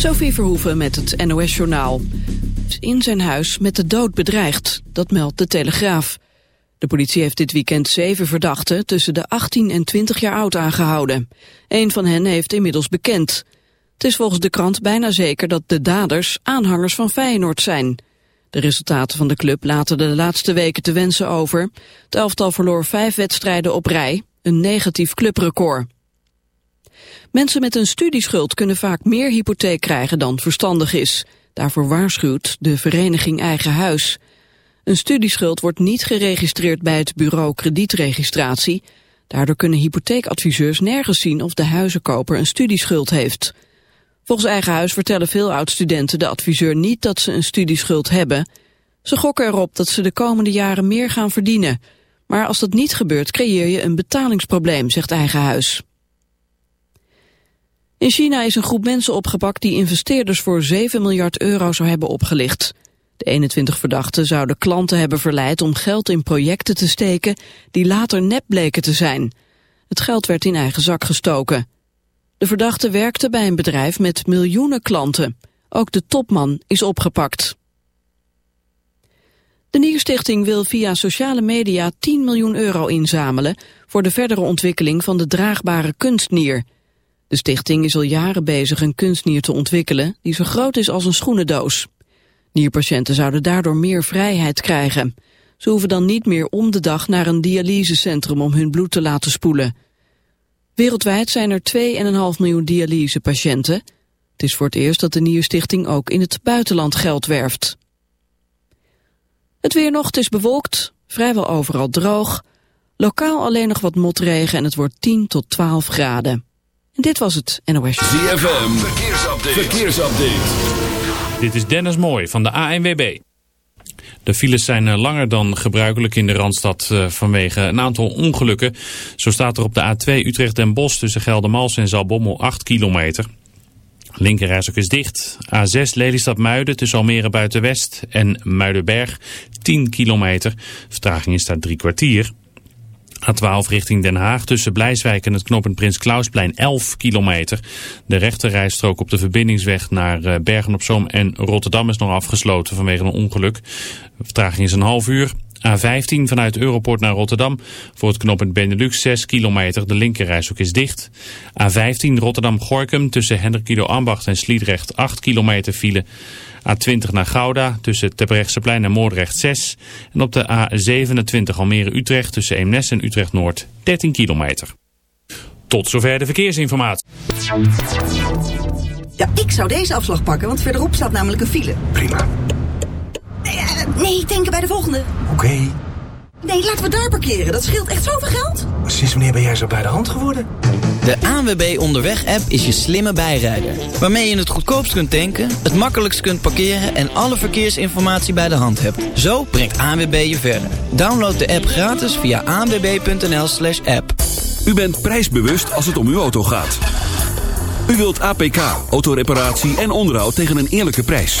Sophie Verhoeven met het NOS-journaal. In zijn huis met de dood bedreigd, dat meldt de Telegraaf. De politie heeft dit weekend zeven verdachten tussen de 18 en 20 jaar oud aangehouden. Een van hen heeft inmiddels bekend. Het is volgens de krant bijna zeker dat de daders aanhangers van Feyenoord zijn. De resultaten van de club laten de laatste weken te wensen over. Het elftal verloor vijf wedstrijden op rij, een negatief clubrecord. Mensen met een studieschuld kunnen vaak meer hypotheek krijgen dan verstandig is. Daarvoor waarschuwt de vereniging Eigen Huis. Een studieschuld wordt niet geregistreerd bij het bureau kredietregistratie. Daardoor kunnen hypotheekadviseurs nergens zien of de huizenkoper een studieschuld heeft. Volgens Eigen Huis vertellen veel oud-studenten de adviseur niet dat ze een studieschuld hebben. Ze gokken erop dat ze de komende jaren meer gaan verdienen. Maar als dat niet gebeurt creëer je een betalingsprobleem, zegt Eigen Huis. In China is een groep mensen opgepakt die investeerders voor 7 miljard euro zou hebben opgelicht. De 21 verdachten zouden klanten hebben verleid om geld in projecten te steken die later nep bleken te zijn. Het geld werd in eigen zak gestoken. De verdachte werkte bij een bedrijf met miljoenen klanten. Ook de topman is opgepakt. De Nierstichting wil via sociale media 10 miljoen euro inzamelen... voor de verdere ontwikkeling van de draagbare kunstnier... De stichting is al jaren bezig een kunstnier te ontwikkelen die zo groot is als een schoenendoos. Nierpatiënten zouden daardoor meer vrijheid krijgen. Ze hoeven dan niet meer om de dag naar een dialysecentrum om hun bloed te laten spoelen. Wereldwijd zijn er 2,5 miljoen dialysepatiënten. Het is voor het eerst dat de Nierstichting ook in het buitenland geld werft. Het weer nog, het is bewolkt, vrijwel overal droog. Lokaal alleen nog wat motregen en het wordt 10 tot 12 graden. Dit was het NOS. ZFM, verkeersupdate. verkeersupdate. Dit is Dennis Mooi van de ANWB. De files zijn eh, langer dan gebruikelijk in de Randstad eh, vanwege een aantal ongelukken. Zo staat er op de A2 Utrecht en Bos tussen Geldermals en Zalbommel 8 kilometer. Linkerreis ook is dicht. A6 Lelystad-Muiden tussen Almere Buitenwest en Muidenberg 10 kilometer. Vertraging is daar drie kwartier. A12 richting Den Haag tussen Blijswijk en het knooppunt Prins Klausplein 11 kilometer. De rechterrijstrook op de verbindingsweg naar eh, Bergen-op-Zoom en Rotterdam is nog afgesloten vanwege een ongeluk. Vertraging is een half uur. A15 vanuit Europort naar Rotterdam. Voor het knooppunt Benelux 6 kilometer. De linkerrijstrook is dicht. A15 Rotterdam-Gorkum tussen Hendrikido Ambacht en Sliedrecht 8 kilometer file. A20 naar Gouda tussen Terbrechtseplein en Moordrecht 6. En op de A27 Almere-Utrecht tussen Eemnes en Utrecht-Noord 13 kilometer. Tot zover de verkeersinformatie. Ja, ik zou deze afslag pakken, want verderop staat namelijk een file. Prima. Nee, eh, nee denken bij de volgende. Oké. Nee, laten we daar parkeren. Dat scheelt echt zoveel geld. Sinds wanneer ben jij zo bij de hand geworden? De ANWB Onderweg-app is je slimme bijrijder. Waarmee je het goedkoopst kunt tanken, het makkelijkst kunt parkeren... en alle verkeersinformatie bij de hand hebt. Zo brengt ANWB je verder. Download de app gratis via anwb.nl slash app. U bent prijsbewust als het om uw auto gaat. U wilt APK, autoreparatie en onderhoud tegen een eerlijke prijs.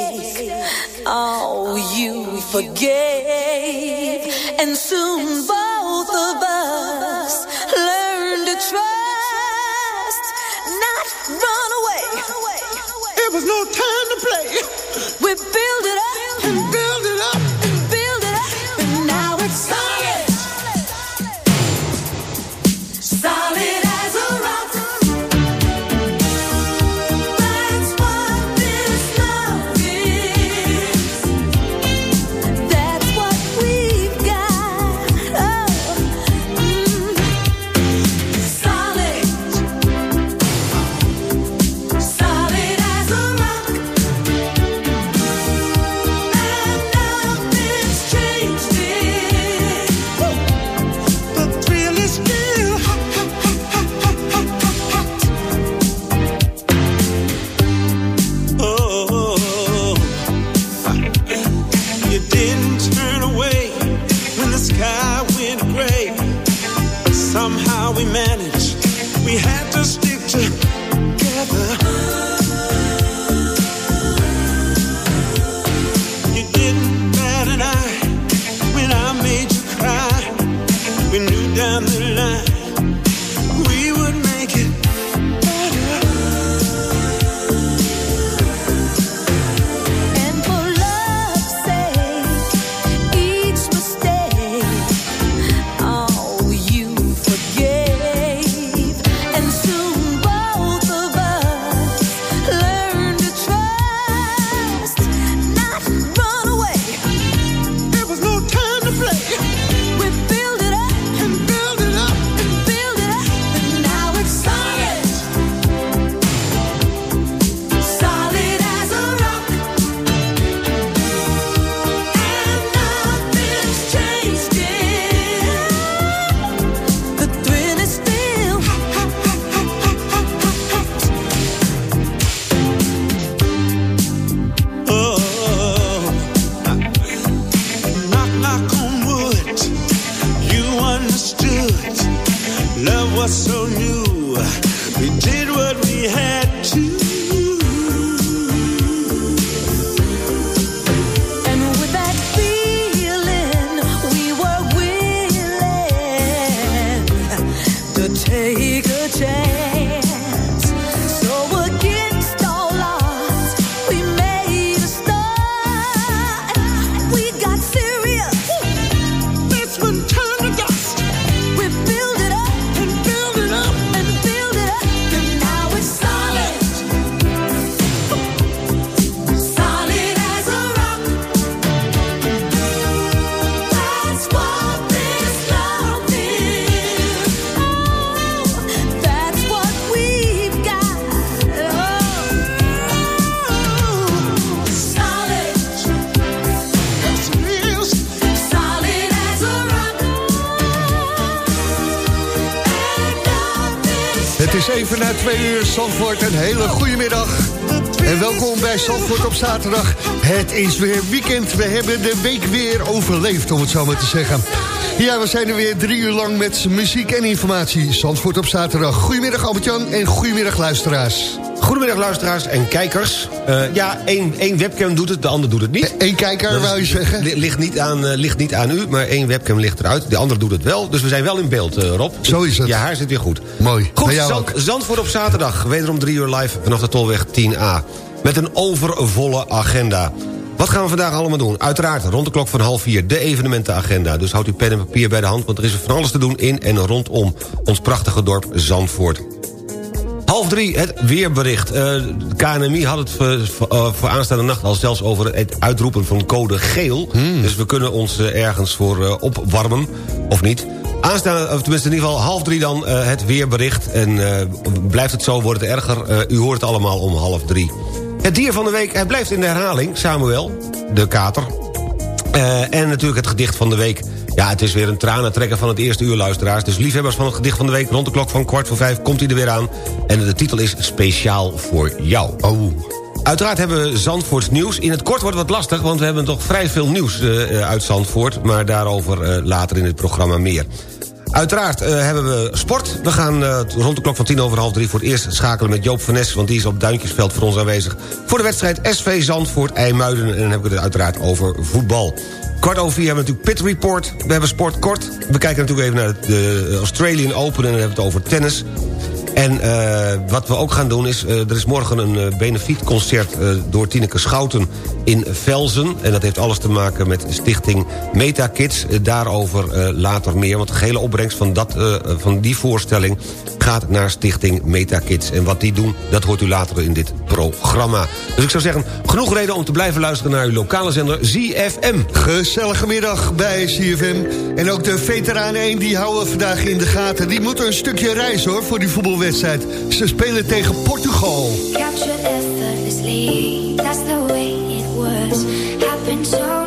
Oh, you forgave, and soon both of us learn to trust, not run away. It was no time to play. We build it up and Build it up. you didn't turn away when the sky went gray. Somehow we managed even na twee uur Zandvoort. Een hele goede middag. En welkom bij Zandvoort op zaterdag. Het is weer weekend. We hebben de week weer overleefd, om het zo maar te zeggen. Ja, we zijn er weer drie uur lang met muziek en informatie. Zandvoort op zaterdag. Goedemiddag Albert-Jan en goedemiddag luisteraars. Goedemiddag luisteraars en kijkers. Eh, ja, één, één webcam doet het, de ander doet het niet. Eén kijker, is- wou je zeggen? li- Ligt niet, aan, eh, ligt niet aan u, maar één webcam ligt eruit. De ander doet het wel, dus we zijn wel in beeld, eh, Rob. Zo is het. Ja, haar zit weer goed. Mooi, Goed, Zand-. Zandvoort op zaterdag. Wederom drie uur live vanaf de Tolweg 10A. Met een overvolle agenda. Wat gaan we vandaag allemaal doen? Uiteraard rond de klok van half vier de evenementenagenda. Dus houd uw pen en papier bij de hand... want er is van alles te doen in en rondom ons prachtige dorp Zandvoort. Drie, het weerbericht. Eh, KNMI had het voor, eh, voor aanstaande nacht al zelfs over het uitroepen van code geel. Dus we kunnen ons eh, ergens voor opwarmen, of niet. Aanstaande, of tenminste in ieder geval half drie dan het weerbericht. En blijft het zo, wordt het erger. U hoort het allemaal om half drie. Het dier van de week, hij blijft in de herhaling. Samuel, de kater. En natuurlijk het gedicht van de week. Ja, het is weer een tranentrekker van het eerste uur, luisteraars. Dus liefhebbers van het gedicht van de week... rond de klok van kwart voor vijf komt hij er weer aan. En de titel is Speciaal voor jou. Oh. Uiteraard hebben we Zandvoorts nieuws. In het kort wordt het wat lastig, want we hebben toch vrij veel nieuws eh, eh, uit Zandvoort. Maar daarover eh, later in het programma meer. Uiteraard eh, hebben we sport. We gaan eh, rond de klok van tien over half drie voor het eerst schakelen met Joop van Nes... want die is op Duintjesveld voor ons aanwezig... voor de wedstrijd SV Zandvoort-IJmuiden. En dan heb ik het uiteraard over voetbal. Kwart over vier hebben we natuurlijk Pit Report. We hebben sport kort. We kijken natuurlijk even naar de Australian Open... en dan hebben we het over tennis. En eh, wat we ook gaan doen is... eh, er is morgen een uh, benefietconcert door Tineke Schouten in Velzen. En dat heeft alles te maken met stichting MetaKids. Daarover later meer, want de gehele opbrengst van, dat, van die voorstelling... gaat naar stichting MetaKids. En wat die doen, dat hoort u later in dit programma. Dus ik zou zeggen, genoeg reden om te blijven luisteren... naar uw lokale zender ZFM. Gezellige middag bij ZFM. En ook de veteranen 1 die houden vandaag in de gaten. Die moeten een stukje reizen hoor, voor die voetbalwedstrijd. Ze spelen tegen Portugal. Captured effortlessly, that's the way it was. Happened so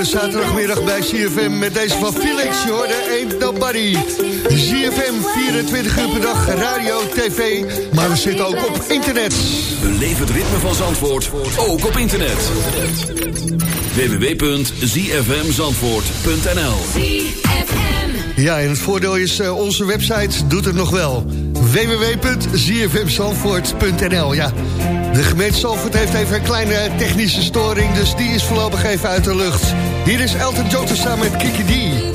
de zaterdagmiddag bij CFM met deze van Felix. Je hoorde Ain't Nobody. CFM 24 uur per dag, radio, tv. Maar we zitten ook op internet. Beleef het ritme van Zandvoort, ook op internet. www.zfmzandvoort.nl Ja, en het voordeel is, eh, onze website doet het nog wel. www.zfmzandvoort.nl Ja, de gemeente Zandvoort heeft even een kleine technische storing... dus die is voorlopig even uit de lucht. Hier is Elton John samen met Kiki D.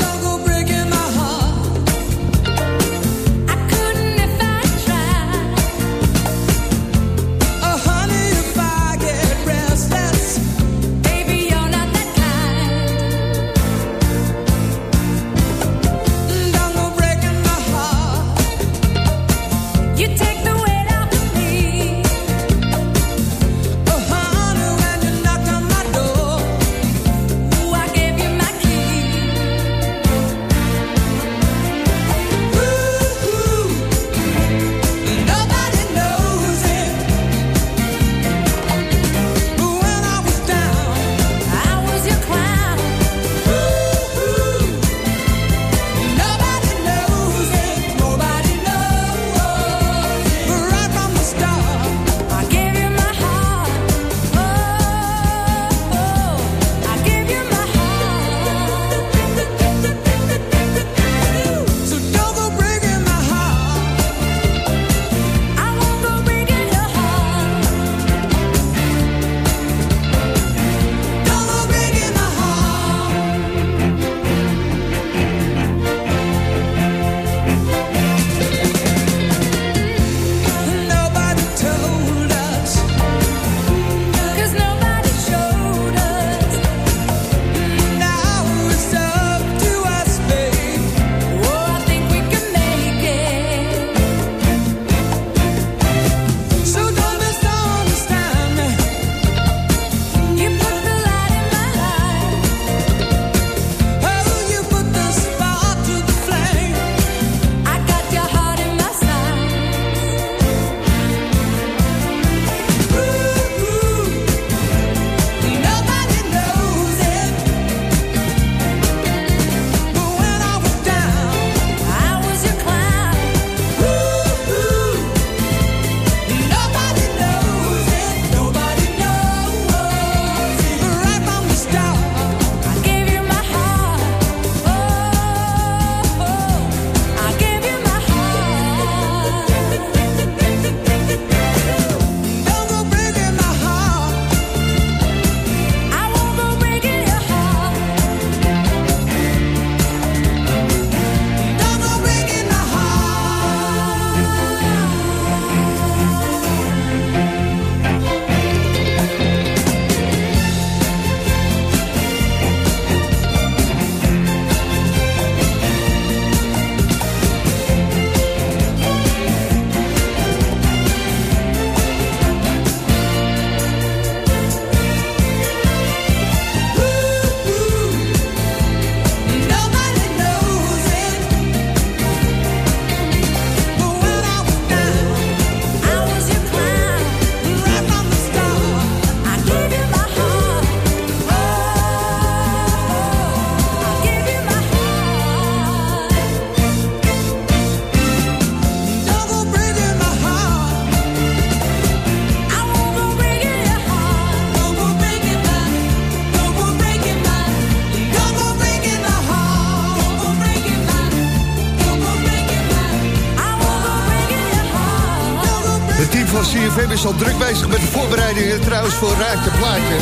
CFM is al druk bezig met de voorbereidingen trouwens voor Raadje Plaatje.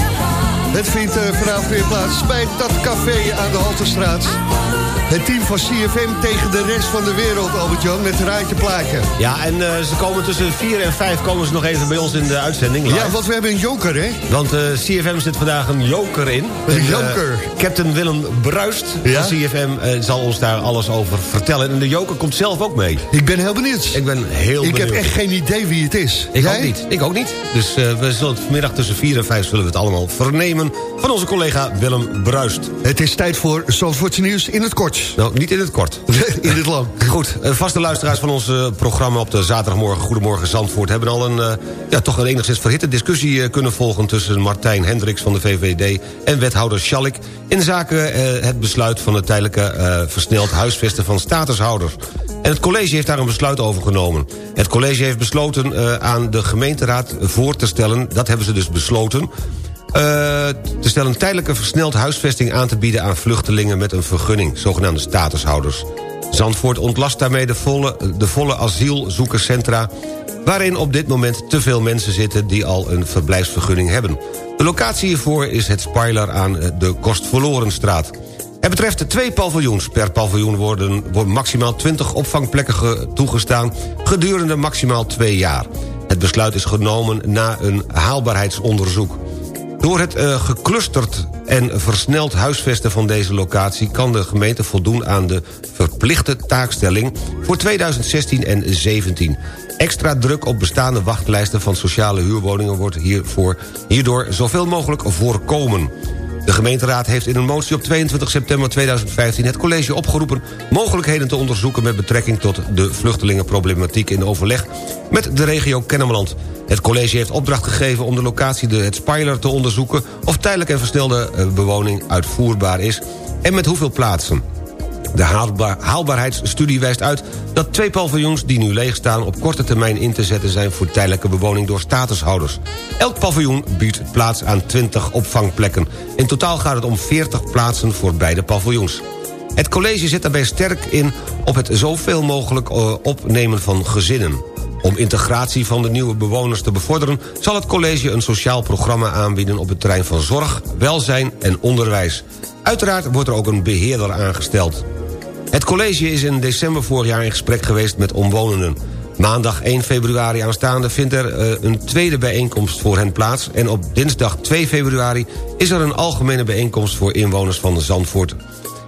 Het vindt eh, vanavond weer plaats bij dat café aan de Halterstraat. Het team van CFM tegen de rest van de wereld, Albert-Jan, met Raadje Plaatje. Ja, en eh, ze komen tussen 4 en 5 komen ze nog even bij ons in de uitzending. live. Ja, want we hebben een joker, hè? Want eh, CFM zit vandaag een joker in. Een En, eh, joker. Captain Willem Bruist Ja? van CFM zal ons daar alles over vertellen. En de joker komt zelf ook mee. Ik ben heel benieuwd. Ik ben heel Ik benieuwd. heb echt geen idee wie het is. Ik Jij? ook niet. Ik ook niet. Dus we zullen het vanmiddag tussen 4 en 5 zullen we het allemaal vernemen... van onze collega Willem Bruist. Het is tijd voor Zandvoortse nieuws in het kort. Nou, niet in het kort. in het lang. Goed, eh, vaste luisteraars van ons eh, programma op de zaterdagmorgen... Goedemorgen Zandvoort... hebben al een, eh, ja, toch een enigszins verhitte discussie kunnen volgen... tussen Martijn Hendricks van de VVD en wethouder Schallik... in zaken het besluit van het tijdelijke versneld huisvesten van statushouders. En het college heeft daar een besluit over genomen. Het college heeft besloten aan de gemeenteraad voor te stellen... dat hebben ze dus besloten... eh, te stellen tijdelijke versneld huisvesting aan te bieden aan vluchtelingen met een vergunning, zogenaamde statushouders. Zandvoort ontlast daarmee de volle, de volle asielzoekerscentra... waarin op dit moment te veel mensen zitten die al een verblijfsvergunning hebben. De locatie hiervoor is het Speiler aan eh, de Kostverlorenstraat. Het betreft twee paviljoens. Per paviljoen worden, maximaal 20 opvangplekken ge- toegestaan... gedurende maximaal twee jaar. Het besluit is genomen na een haalbaarheidsonderzoek. Door het eh, geclusterd en versneld huisvesten van deze locatie... kan de gemeente voldoen aan de verplichte taakstelling voor 2016 en 2017. Extra druk op bestaande wachtlijsten van sociale huurwoningen... wordt hiervoor, hierdoor zoveel mogelijk voorkomen. De gemeenteraad heeft in een motie op 22 september 2015 het college opgeroepen mogelijkheden te onderzoeken met betrekking tot de vluchtelingenproblematiek in overleg met de regio Kennemerland. Het college heeft opdracht gegeven om de locatie de het Speiler te onderzoeken of tijdelijk en versnelde eh, bewoning uitvoerbaar is en met hoeveel plaatsen. De haalbaar- haalbaarheidsstudie wijst uit dat twee paviljoens die nu leeg staan... op korte termijn in te zetten zijn voor tijdelijke bewoning door statushouders. Elk paviljoen biedt plaats aan 20 opvangplekken. In totaal gaat het om 40 plaatsen voor beide paviljoens. Het college zet daarbij sterk in op het zoveel mogelijk eh, opnemen van gezinnen. Om integratie van de nieuwe bewoners te bevorderen... zal het college een sociaal programma aanbieden op het terrein van zorg, welzijn en onderwijs. Uiteraard wordt er ook een beheerder aangesteld. Het college is in december vorig jaar in gesprek geweest met omwonenden. Maandag 1 februari aanstaande vindt er eh, een tweede bijeenkomst voor hen plaats... en op dinsdag 2 februari is er een algemene bijeenkomst... voor inwoners van Zandvoort.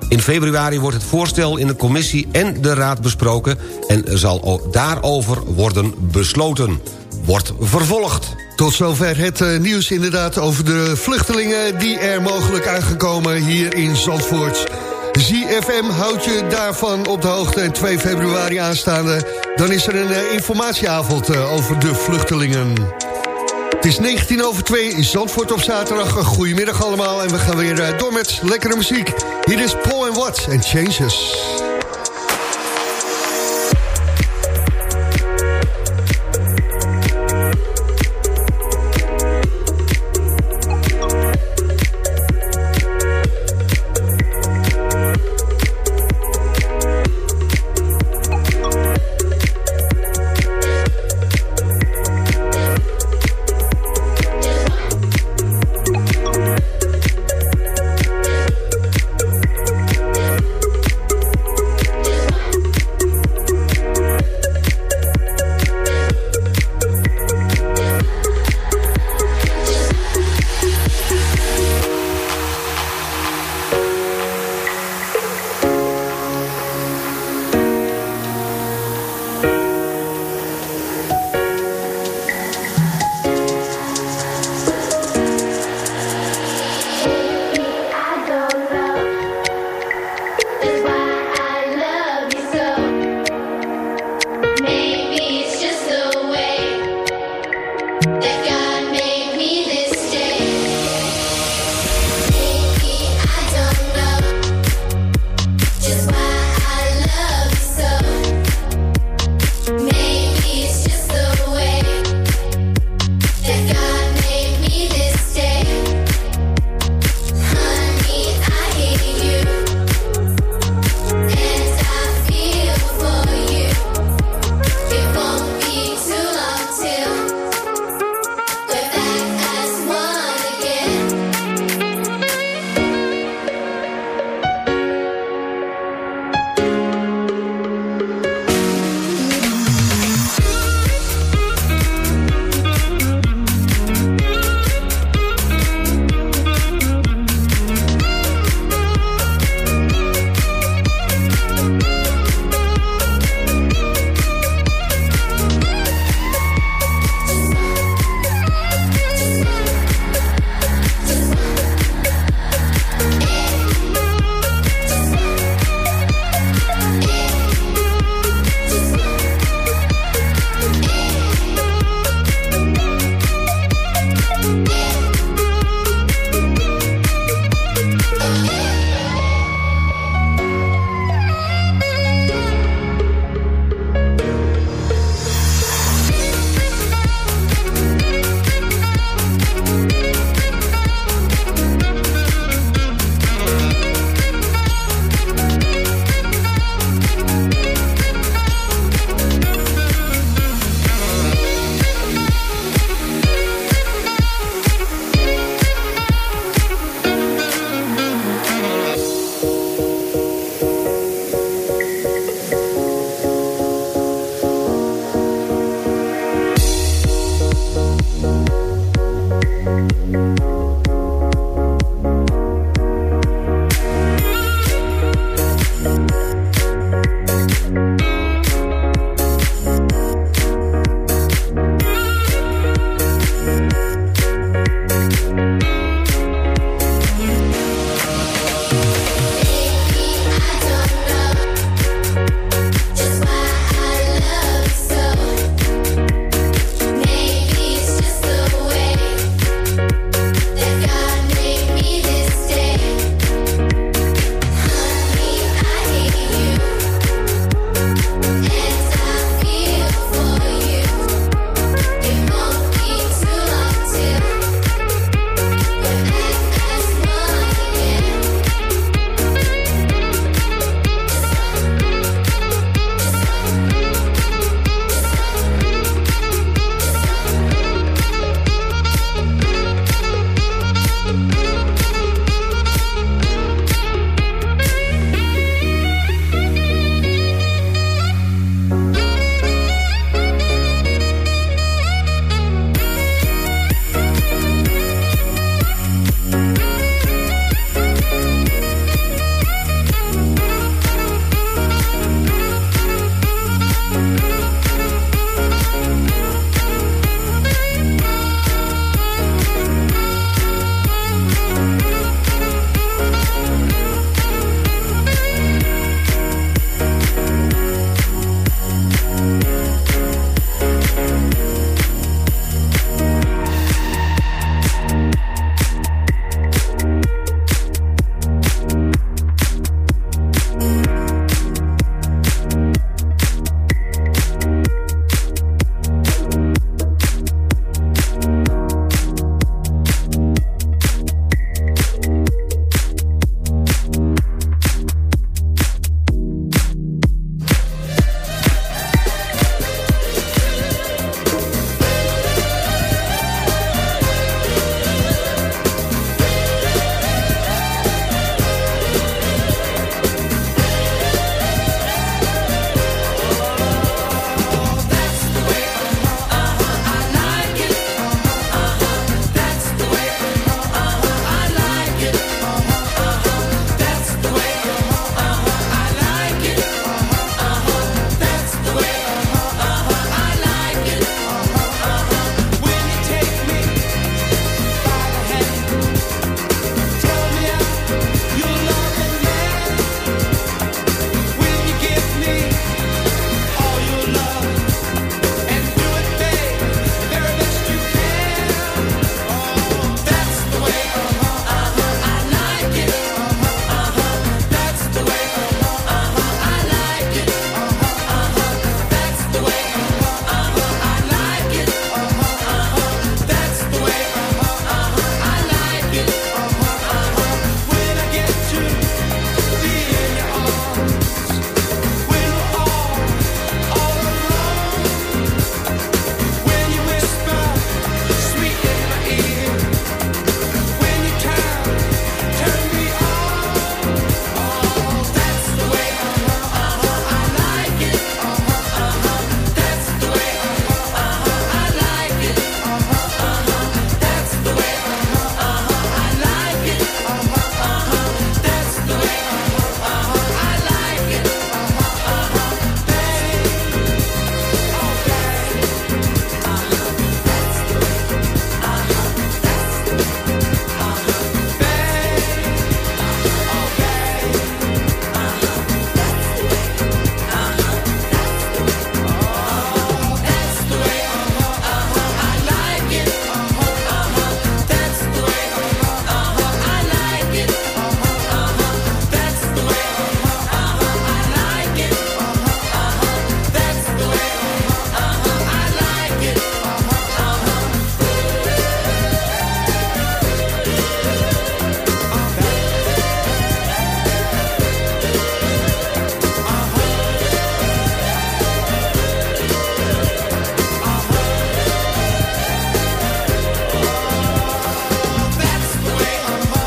In februari wordt het voorstel in de commissie en de raad besproken... en zal daarover worden besloten. Wordt vervolgd. Tot zover het eh, nieuws inderdaad over de vluchtelingen... die er mogelijk aangekomen hier in Zandvoort. ZFM houdt je daarvan op de hoogte. En 2 februari aanstaande, dan is er een eh, informatieavond eh, over de vluchtelingen. Het is 19 over 2, Zandvoort op zaterdag. Goedemiddag allemaal en we gaan weer eh, door met lekkere muziek. Hier is Paul and Watt en Changes.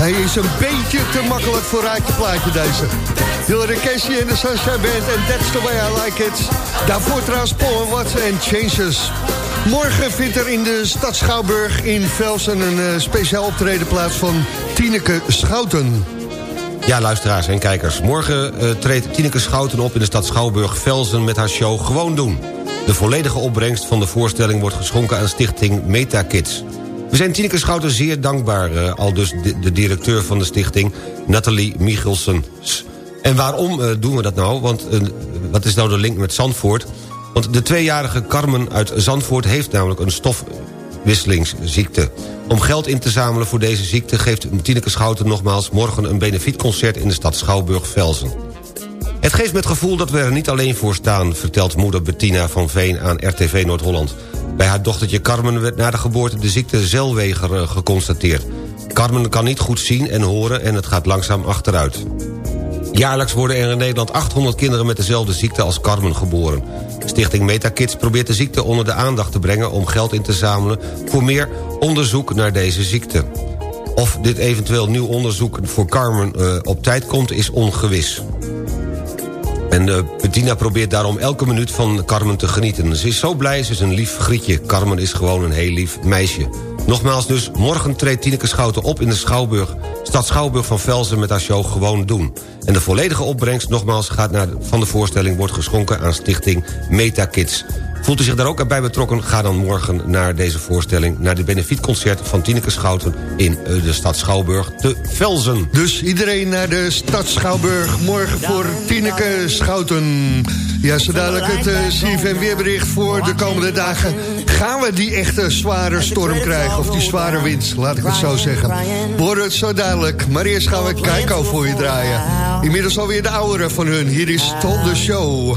Hij is een beetje te makkelijk voor raadje plaatje deze. Hillary Casey en de Sunshine Band en That's the Way I Like It. Daarvoor trouwens Paul Watts en Changes. Morgen vindt er in de stad Schouwburg in Velsen een eh, speciaal optreden plaats van Tineke Schouten. Ja, luisteraars en kijkers. Morgen eh, treedt Tineke Schouten op in de stad Schouwburg-Velzen... met haar show Gewoon Doen. De volledige opbrengst van de voorstelling wordt geschonken aan stichting MetaKids. We zijn Tineke Schouten zeer dankbaar, eh, al dus de, de directeur van de stichting... Nathalie Michelsen. En waarom eh, doen we dat nou? Want eh, wat is nou de link met Zandvoort? Want de tweejarige Carmen uit Zandvoort heeft namelijk een stofwisselingsziekte. Om geld in te zamelen voor deze ziekte... geeft Tineke Schouten nogmaals morgen een benefietconcert... in de stad Schouwburg-Velzen. Het geeft me het gevoel dat we er niet alleen voor staan... vertelt moeder Bettina van Veen aan RTV Noord-Holland. Bij haar dochtertje Carmen werd na de geboorte de ziekte Zelweger eh, geconstateerd. Carmen kan niet goed zien en horen en het gaat langzaam achteruit. Jaarlijks worden er in Nederland 800 kinderen met dezelfde ziekte als Carmen geboren. Stichting MetaKids probeert de ziekte onder de aandacht te brengen... om geld in te zamelen voor meer onderzoek naar deze ziekte. Of dit eventueel nieuw onderzoek voor Carmen eh, op tijd komt is ongewis. En uh, Bettina probeert daarom elke minuut van Carmen te genieten. Ze is zo blij, ze is een lief grietje. Carmen is gewoon een heel lief meisje. Nogmaals dus, morgen treedt Tineke Schouten op in de Schouwburg... stad Schouwburg van Velzen met haar show Gewoon Doen. En de volledige opbrengst nogmaals gaat naar, van de voorstelling... wordt geschonken aan stichting MetaKids. Voelt u zich daar ook bij betrokken? Ga dan morgen naar deze voorstelling... naar het benefietconcert van Tineke Schouten... in eh, de stad Schouwburg te Velzen. Dus iedereen naar de stad Schouwburg. Morgen voor Tineke Schouten. Ja, zo dadelijk het uh, CFM weerbericht voor de komende dagen. Gaan we die echte zware storm krijgen? Of die zware wind, laat ik het zo zeggen. We horen het zo dadelijk. Maar eerst gaan we Keiko voor je draaien. Inmiddels alweer de oudere van hun. Hier is Tom de Show.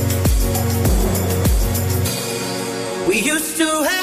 Used to have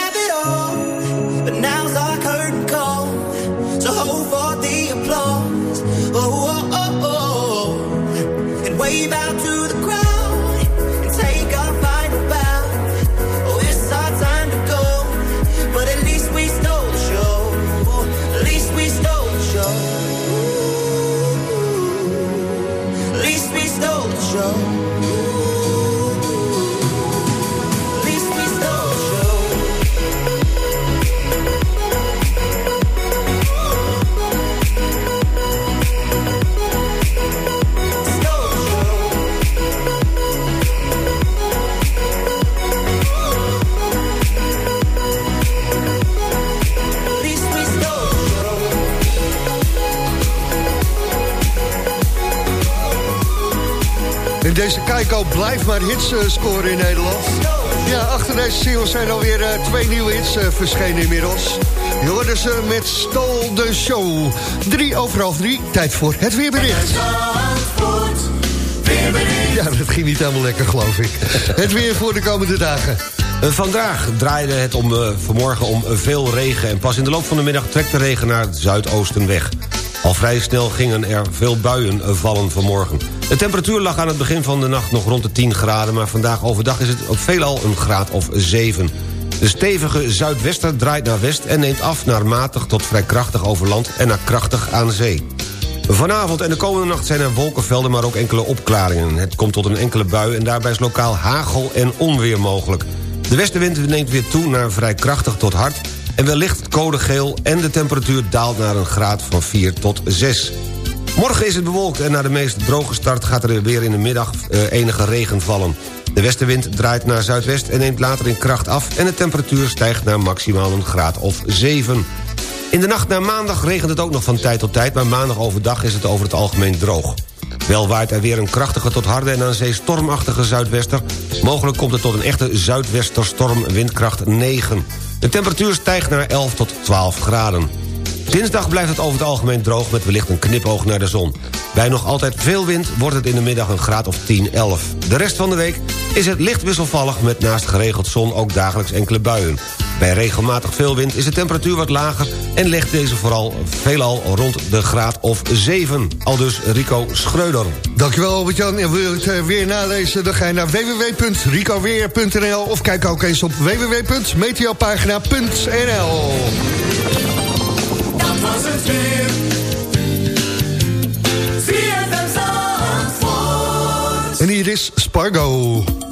deze Keiko blijft maar hits eh, scoren in Nederland. Ja, achter deze single zijn alweer eh, twee nieuwe hits eh, verschenen inmiddels. Je hoorde ze met Stol de Show. Drie over half drie, tijd voor het weerbericht. Ja, dat ging niet helemaal lekker, geloof ik. Het weer voor de komende dagen. Vandaag draaide het om, vanmorgen om veel regen... en pas in de loop van de middag trekt de regen naar het zuidoosten weg. Al vrij snel gingen er veel buien vallen vanmorgen. De temperatuur lag aan het begin van de nacht nog rond de 10 graden... maar vandaag overdag is het veelal een graad of 7. De stevige zuidwester draait naar west en neemt af naar matig tot vrij krachtig over land... en naar krachtig aan zee. Vanavond en de komende nacht zijn er wolkenvelden, maar ook enkele opklaringen. Het komt tot een enkele bui en daarbij is lokaal hagel en onweer mogelijk. De westenwind neemt weer toe naar vrij krachtig tot hard... en wellicht code geel en de temperatuur daalt naar een graad van 4 tot 6. Morgen is het bewolkt en na de meest droge start gaat er weer in de middag eh, enige regen vallen. De westenwind draait naar zuidwest en neemt later in kracht af... en de temperatuur stijgt naar maximaal een graad of 7. In de nacht naar maandag regent het ook nog van tijd tot tijd... maar maandag overdag is het over het algemeen droog. Wel waait er weer een krachtige tot harde en aan zee stormachtige zuidwester. Mogelijk komt het tot een echte zuidwesterstorm windkracht 9. De temperatuur stijgt naar 11 tot 12 graden. Dinsdag blijft het over het algemeen droog met wellicht een knipoog naar de zon. Bij nog altijd veel wind wordt het in de middag een graad of 10, 11. De rest van de week is het licht wisselvallig met naast geregeld zon ook dagelijks enkele buien. Bij regelmatig veel wind is de temperatuur wat lager... en ligt deze vooral veelal rond de graad of 7. Aldus Rico Schreuder. Dankjewel Albert-Jan. En wil je het eh, weer nalezen, dan ga je naar www.ricoweer.nl... of kijk ook eens op www.meteopagina.nl. En hier is Spargo.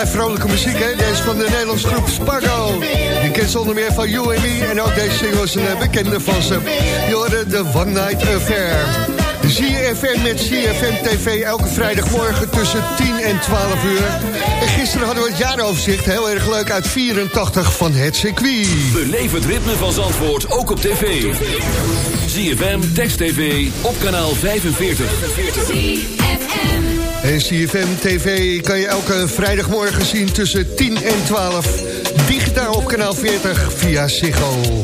Blijft vrolijke muziek, hè? Deze van de Nederlandse groep Spargo. Je kent ze onder meer van You and Me. En ook deze single is een eh, bekende van ze. Je hoorde de One Night Affair. ZFM met ZFM TV elke vrijdagmorgen tussen 10 en 12 uur. En gisteren hadden we het jaaroverzicht, heel erg leuk, uit 84 van het circuit. Beleef het ritme van Zandvoort ook op tv. ZFM, Text TV, op kanaal 45. En CFM TV kan je elke vrijdagmorgen zien tussen 10 en 12. Digitaal op kanaal 40 via Ziggo.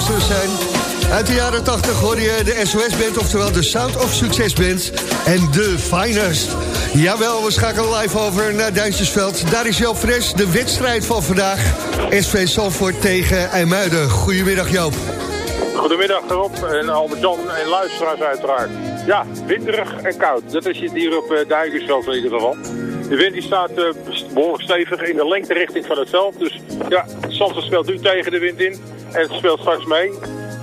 Zijn. Uit de jaren 80 hoor je de SOS-band, oftewel de Sound of Success Band en The Finest. Jawel, we schakelen live over naar Duintjesveld. Daar is Joop Fres, de wedstrijd van vandaag. SV Salford tegen IJmuiden. Goedemiddag Joop. Goedemiddag erop en Albert-Jan en luisteraars uiteraard. Ja, winderig en koud. Dat is het hier op uh, Duikersveld in ieder geval. De wind die staat eh, behoorlijk stevig in de lengte richting van het veld. Dus ja, Sanford speelt nu tegen de wind in en speelt straks mee.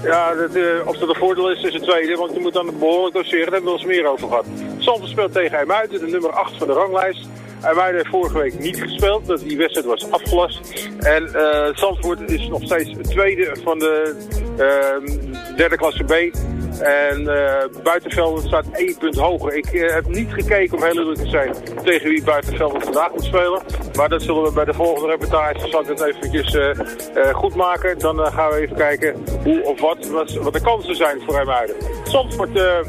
Ja, dat, eh, of dat een voordeel is, is het tweede, want je moet dan behoorlijk doseren. Daar hebben we eens meer over gehad. Zandvoort speelt tegen IJmuiden, de nummer 8 van de ranglijst. IJmuiden heeft vorige week niet gespeeld, dat die wedstrijd was afgelast. En Zandvoort is nog steeds tweede van de eh, derde klasse B. En eh Buitenveld staat één punt hoger. Ik eh, heb niet gekeken, om heel eerlijk te zijn, tegen wie Buitenveld vandaag moet spelen. Maar dat zullen we bij de volgende reportage, zal ik het eventjes eh, goed maken. Dan gaan we even kijken hoe of wat, wat, de kansen zijn voor IJmuiden. Zandvoort... eh,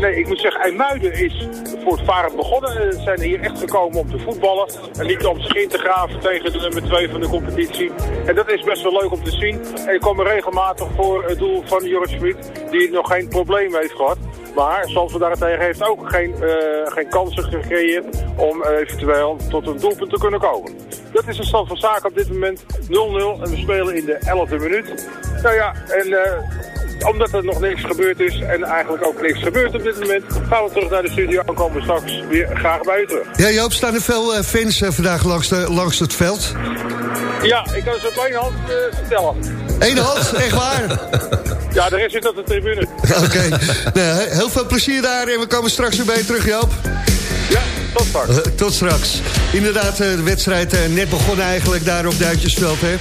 Nee, ik moet zeggen, IJmuiden is voortvarend begonnen. Eh, Ze zijn hier echt gekomen om te voetballen. En niet om zich in te graven tegen de nummer 2 van de competitie. En dat is best wel leuk om te zien. En ik kom regelmatig voor het doel van Joris Schmid, die nog geen probleem heeft gehad. Maar Zandvoort daarentegen heeft ook geen, eh, geen kansen gecreëerd om eh, eventueel tot een doelpunt te kunnen komen. Dat is een stand van zaken op dit moment 0-0 en we spelen in de 11e minuut. Nou ja, en eh, omdat er nog niks gebeurd is en eigenlijk ook niks gebeurt op dit moment, gaan we terug naar de studio en komen straks weer graag bij u terug. Ja, Joop, staan er veel eh, fans eh, vandaag langs, de, langs het veld? Ja, ik kan ze op één hand eh, vertellen. Eén hand, echt waar? Ja, de rest zit op de tribune. Oké, nou, he- heel veel plezier daar en we komen straks weer bij je terug, Joop. Ja, tot straks. Eh, tot straks. Inderdaad, eh, de wedstrijd eh, net begonnen eigenlijk daar op Duitsersveld. Hè.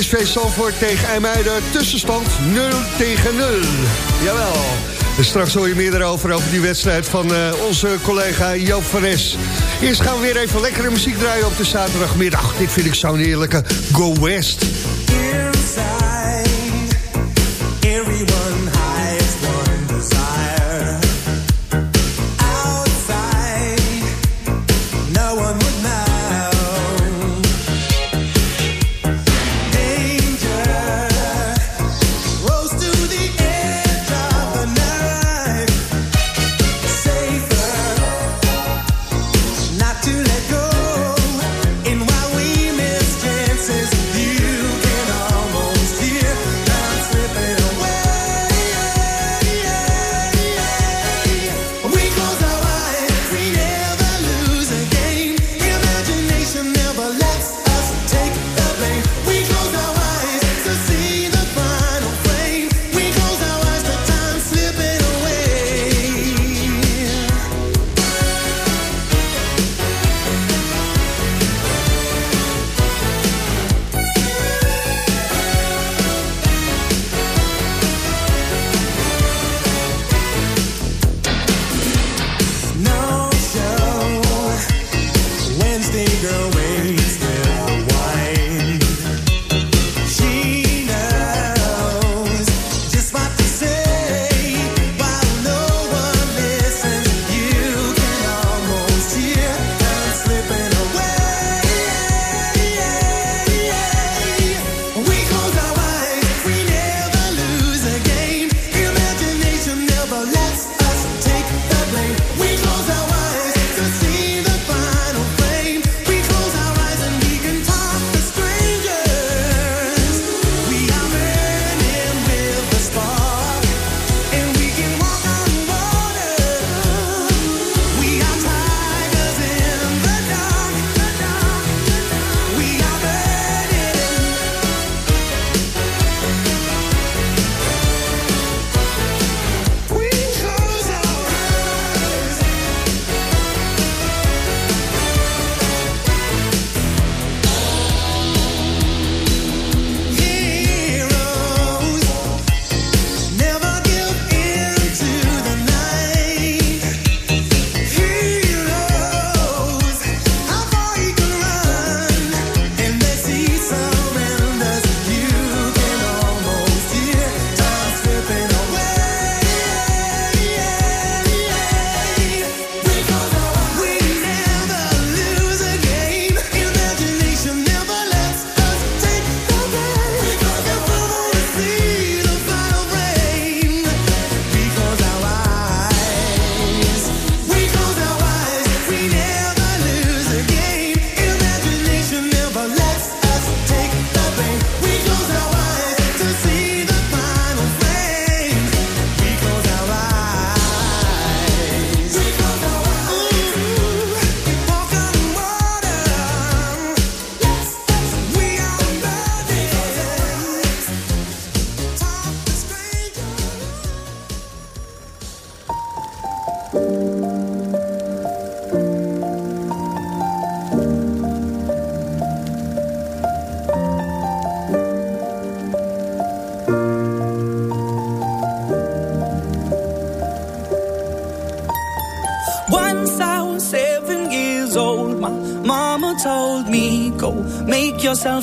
SV Salvoort tegen IJmuiden, tussenstand 0 tegen 0. Jawel. Straks hoor je meer erover, over die wedstrijd van onze collega Joop van Es. Eerst gaan we weer even lekkere muziek draaien op de zaterdagmiddag. Dit vind ik zo'n heerlijke Go West.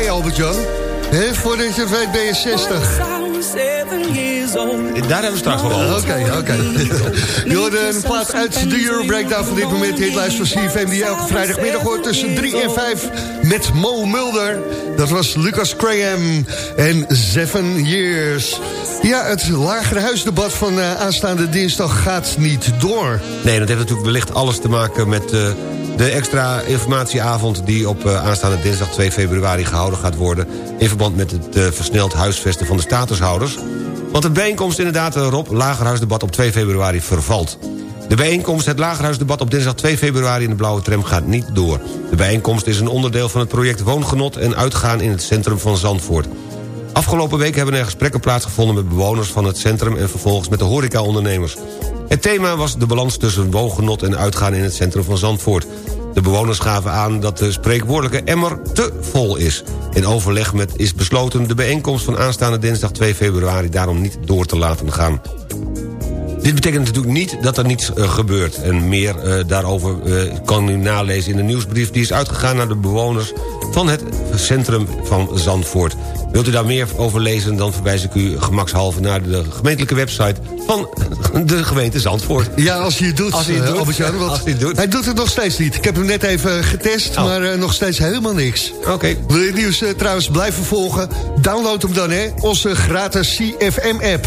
voorbij, Albert-Jan. Hè, voordat je het weet ben je 60. I was seven years old. Daar hebben we straks wel over. Oké, oké. Je hoorde een plaats uit de Euro Breakdown van dit moment. Hitlijst van CFM die elke vrijdagmiddag hoort tussen 3 en 5 met Mo Mulder. Dat was Lucas Graham en Seven Years. Ja, het lagere huisdebat van eh, aanstaande dinsdag gaat niet door. Nee, dat heeft natuurlijk wellicht alles te maken met eh, de extra informatieavond... die op eh, aanstaande dinsdag 2 februari gehouden gaat worden... in verband met het eh, versneld huisvesten van de statushouders. Want de bijeenkomst inderdaad, Rob, lagerhuisdebat op 2 februari vervalt. De bijeenkomst, het lagerhuisdebat op dinsdag 2 februari in de Blauwe Tram gaat niet door. De bijeenkomst is een onderdeel van het project Woongenot en Uitgaan in het centrum van Zandvoort. Afgelopen week hebben er gesprekken plaatsgevonden met bewoners van het centrum... en vervolgens met de horecaondernemers. Het thema was de balans tussen woongenot en uitgaan in het centrum van Zandvoort. De bewoners gaven aan dat de spreekwoordelijke emmer te vol is. In overleg met is besloten de bijeenkomst van aanstaande dinsdag 2 februari... daarom niet door te laten gaan. Dit betekent natuurlijk niet dat er niets eh, gebeurt. En meer eh, daarover eh, kan u nalezen in de nieuwsbrief... die is uitgegaan naar de bewoners van het centrum van Zandvoort. Wilt u daar meer over lezen, dan verwijs ik u gemakshalve... naar de gemeentelijke website van de gemeente Zandvoort. Ja, als hij het doet, Als hij het eh, doet. Want Als hij het doet. Hij doet het nog steeds niet. Ik heb hem net even getest, Oh. maar eh, nog steeds helemaal niks. Oké. Wil je het nieuws eh, trouwens blijven volgen? Download hem dan, hè. Onze gratis CFM-app.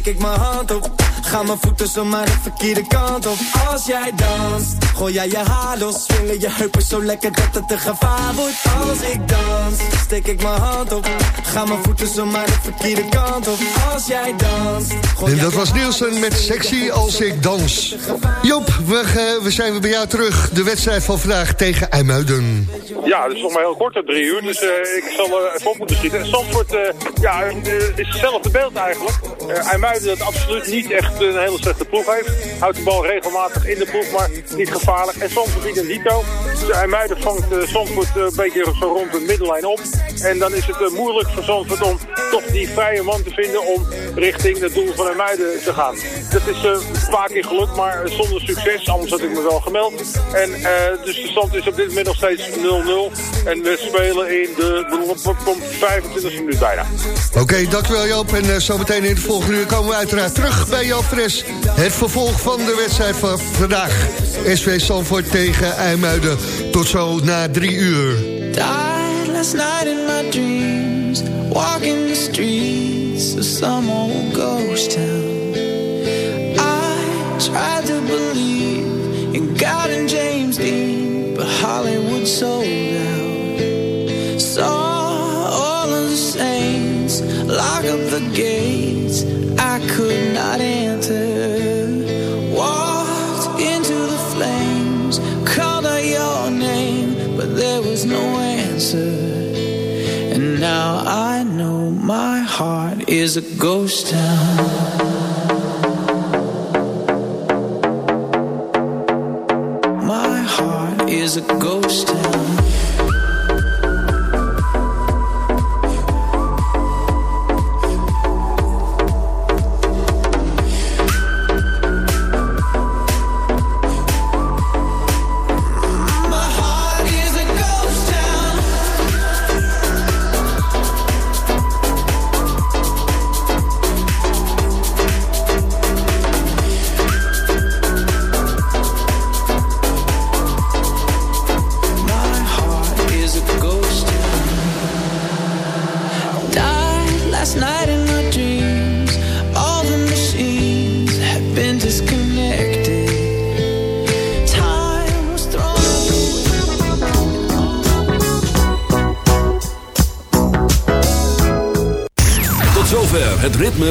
steek ik mijn hand op. Ga mijn voeten zomaar de verkeerde kant op. Als jij danst, gooi jij je haar los. Swingen je heupen zo lekker dat het een gevaar wordt. Als ik dans, steek ik mijn hand op. Ga mijn voeten zomaar de verkeerde kant op. Als jij danst, gooi En dat was Nielsen met Sexy als ik dans. Joop, we, we zijn weer bij jou terug. De wedstrijd van vandaag tegen IJmuiden. Ja, dat is nog maar heel kort, drie uur. Dus eh, ik zal eh, even op moeten schieten. Zandvoort eh, ja, eh, is hetzelfde beeld eigenlijk. Uh, IJmuiden dat absoluut niet echt een hele slechte ploeg heeft. Houdt de bal regelmatig in de ploeg, maar niet gevaarlijk. En Zandvoort niet een dito. Dus vangt uh, een beetje zo rond de middellijn op. En dan is het eh, moeilijk voor Zandvoort om toch die vrije man te vinden om richting het doel van IJmuiden te gaan. Dat is een paar keer gelukt, maar zonder succes. Anders had ik me wel gemeld. En dus de stand is op dit moment nog steeds 0-0. En we spelen in de 25 minuut bijna. Oké, dankjewel Joop. En uh, zometeen in de volgende uur komen we uiteraard terug bij Joop Fres. Het vervolg van de wedstrijd van vandaag. SV Zandvoort tegen IJmuiden. Tot zo na drie uur. Died last night in my dreams, walking the streets of some old ghost town. I tried to believe in God and James Dean, but Hollywood sold out. Saints lock up the gates I could not is a ghost town.